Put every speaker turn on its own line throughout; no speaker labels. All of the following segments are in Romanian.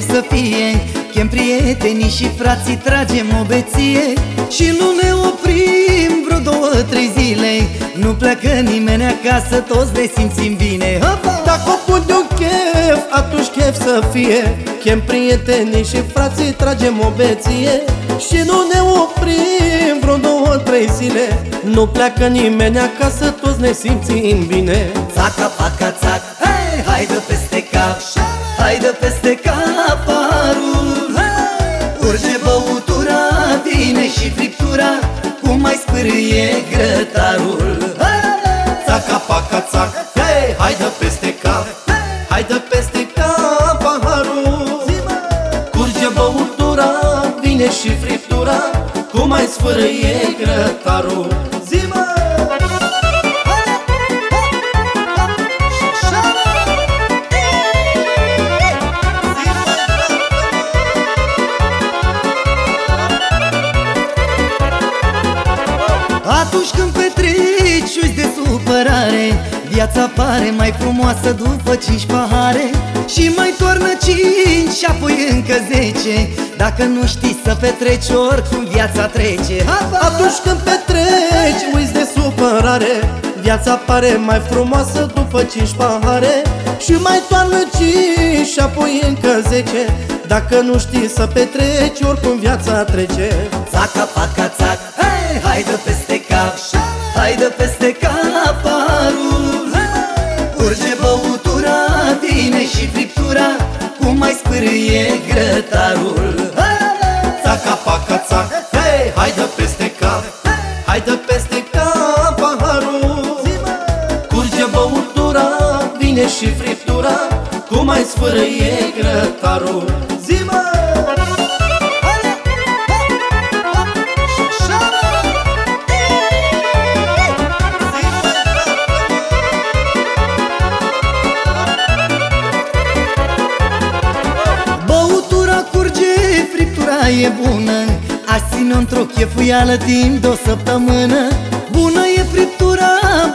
să fie Chem prietenii și frații, tragem o beție Și nu ne oprim vreo două, trei zile Nu pleacă nimeni acasă, toți ne simțim bine.
Hopa! Dacă o pun de un chef, atunci chef să fie. Chem prietenii și frații, tragem o beție Și nu ne oprim vreo două, trei zile. Nu pleacă nimeni acasă, toți ne simțim bine.
Țaca, paca, țac, hey, haide peste cap Haide peste cap, parul Urge băutura, vine și friptura Cum mai spârie grătarul.
Țaca, paca, țac, hei, haide peste cap. Haide peste cap, paharul Curge băutura, vine și friptura Cum mai sfârâie grătarul
Atunci când petreci uiți de supărare. Viața pare mai frumoasă după cinci pahare. Și mai toarnă cinci și apoi încă zece. Dacă nu știi să petreci oricum viața trece. Hapa!
Atunci când petreci uiți de supărare. Viața pare mai frumoasă după cinci pahare. Și mai toarnă cinci și apoi încă zece. Dacă nu știi să petreci oricum viața trece.
Țaca, paca, țac, și friptura Cum mai spârâie grătarul.
Țaca, paca, țac, hei, haide peste cap. Haide peste cap, paharul. Curge băutura, vine și friptura Cum mai sfârâie grătarul. Zima!
E bună Aș ține într-o chefuială timp de o săptămână. Bună e friptura,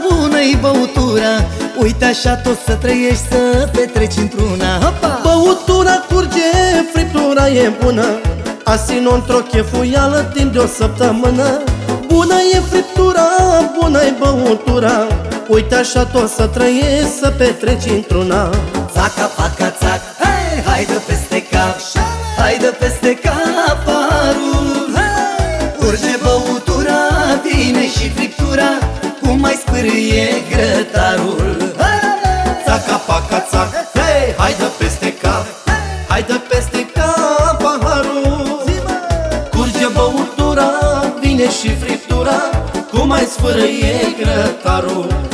bună e băutura Uite așa tot să trăiești, să petreci într-una. Hopa!
Băutura curge, friptura e bună Asin-o într-o chefuială timp de o săptămână. Bună e friptura, bună e băutura Uite așa tot să trăiești, să petreci într-una.
Țaca, paca, Cum mai spârâie grătarul
Țaca, paca, țac, hei, haide peste cap. Haide peste cap, paharul. Curge băutura, vine și friptura. Cum mai sfârâie grătarul